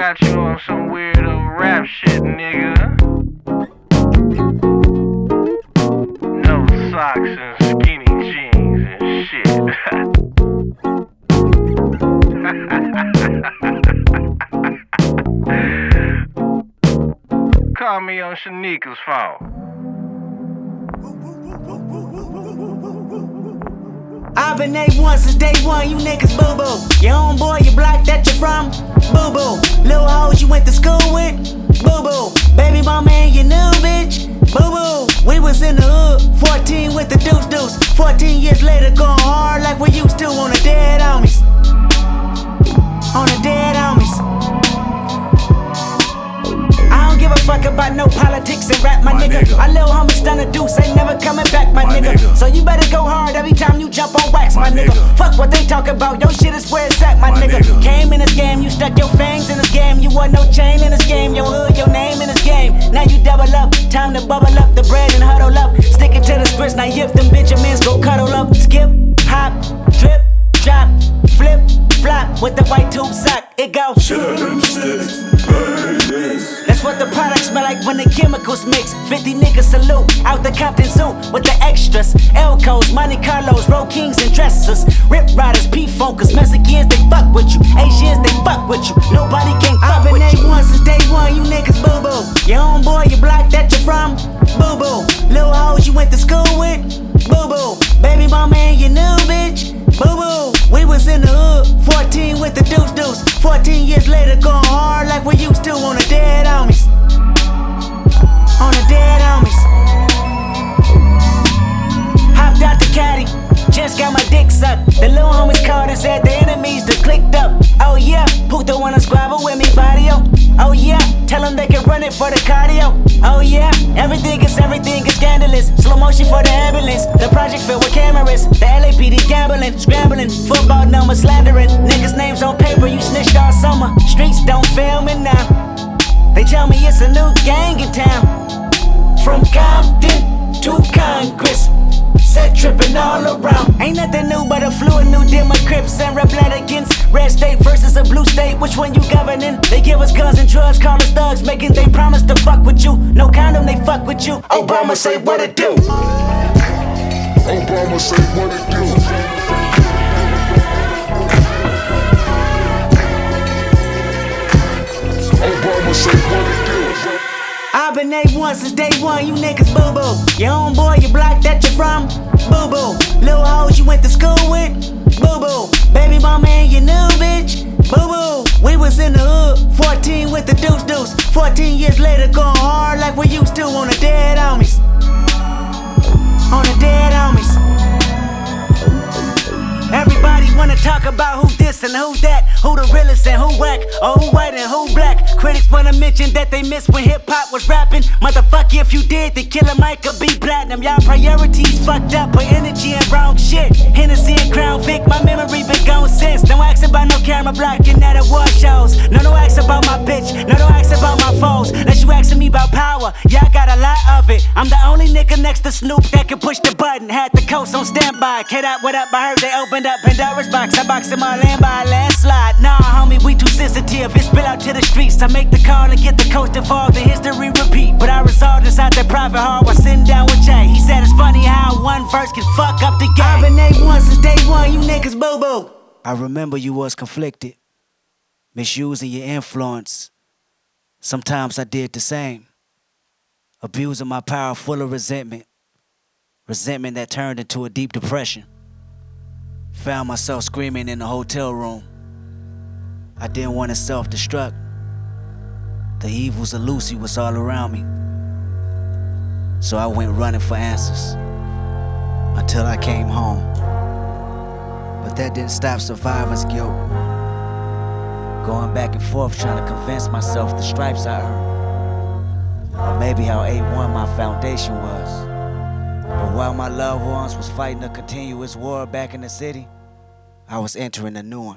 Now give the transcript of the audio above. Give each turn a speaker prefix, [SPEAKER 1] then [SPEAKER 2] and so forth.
[SPEAKER 1] got you on some weirdo rap shit, nigga. Call me on Shanika's phone.
[SPEAKER 2] I've been A1 since day one, you niggas boo boo. Your own boy, your block that you're from, boo boo. Little hoes you went to school with, boo boo. Baby mama and your new bitch, boo boo. We was in the hood, 14 with the deuce deuce. 14 years later, going hard like we used to on the dead homies. On the dead and rap, my,
[SPEAKER 3] My
[SPEAKER 2] nigga.
[SPEAKER 3] nigga.
[SPEAKER 2] My little homies done a deuce, ain't never coming back, my,
[SPEAKER 3] My
[SPEAKER 2] nigga.
[SPEAKER 3] nigga.
[SPEAKER 2] So you better go hard every time you jump on wax, my,
[SPEAKER 3] My
[SPEAKER 2] nigga.
[SPEAKER 3] nigga.
[SPEAKER 2] Fuck what they talk about, your shit is where it's at, my, nigga.
[SPEAKER 3] nigga.
[SPEAKER 2] Came in this game, you stuck your fangs in this game. You want no chain in this game, your hood, your name in this game. Now you double up, time to bubble up the bread and huddle up. Stick it to the scripts, now if them Benjamins go cuddle up. Skip, hop, drip, drop, flip, flop with the white tube sock. It go.
[SPEAKER 3] Shut them
[SPEAKER 2] when the chemicals mix. 50 niggas salute out the Compton Zoo with the extras. Elcos, Monte Carlos, Roll Kings, and dressers. Rip Riders, P Funkers, Mexicans, they fuck with you. Asians, they fuck with you. Nobody can fuck with you. I've been A1 since day one, you niggas boo boo. Your own boy, your block that you're from, boo boo. Little hoes you went to school with, boo boo. Baby mama and your motion for the ambulance. The project filled with cameras. The LAPD gambling, scrambling, football numbers slandering. Niggas' names on paper, you snitched all summer. Streets don't fail me now. They tell me it's a new gang in town. From Compton to Congress. Set tripping all around. Ain't nothing new but a new Crips and against Red State versus a Blue State. Which one you governing? They give us guns and drugs, call us thugs, making they promise to fuck with you. No condom, they fuck with you. Obama say what it do.
[SPEAKER 3] Obama say what it do. Obama say what it do.
[SPEAKER 2] I've been A1 since day one, you niggas boo boo. Your own boy, your block that you're from, 14 years later, going hard like we used to on the dead homies. On the dead homies. Everybody wanna talk about who this and who that, who the realest and who whack, or who white and who black. Critics wanna mention that they missed when hip hop was rapping. Motherfucker, if you did, the Killer Mike could be platinum. Y'all priorities fucked up, put energy and wrong shit. Hennessy and Crown Vic, my memory been gone since. Don't ask about no camera blocking at award shows. No, don't ask about my bitch. No, ask about my foes. Unless you asking me about power, yeah, I got a lot of it. I'm the only nigga next to Snoop that can push the button. Had the coast on standby. K-Dot, what up? I heard they opened up Pandora's box. I boxed in my land by a landslide. Nah, homie, we too sensitive. It spill out to the streets. I make the call and get the coast involved. The history repeat. But I resolved inside that private heart while sitting down with Jay. He said it's funny how one verse can fuck up the game. I've been A1 since day one. You niggas boo boo. I remember you was conflicted, misusing your influence. Sometimes I did the same, abusing my power full of resentment, resentment that turned into a deep depression. Found myself screaming in the hotel room. I didn't want to self destruct. The evils of Lucy was all around me. So I went running for answers until I came home. But that didn't stop survivor's guilt. Going back and forth trying to convince myself the stripes I earned. Or maybe how A1 my foundation was. But while my loved ones was fighting a continuous war back in the city, I was entering a new one.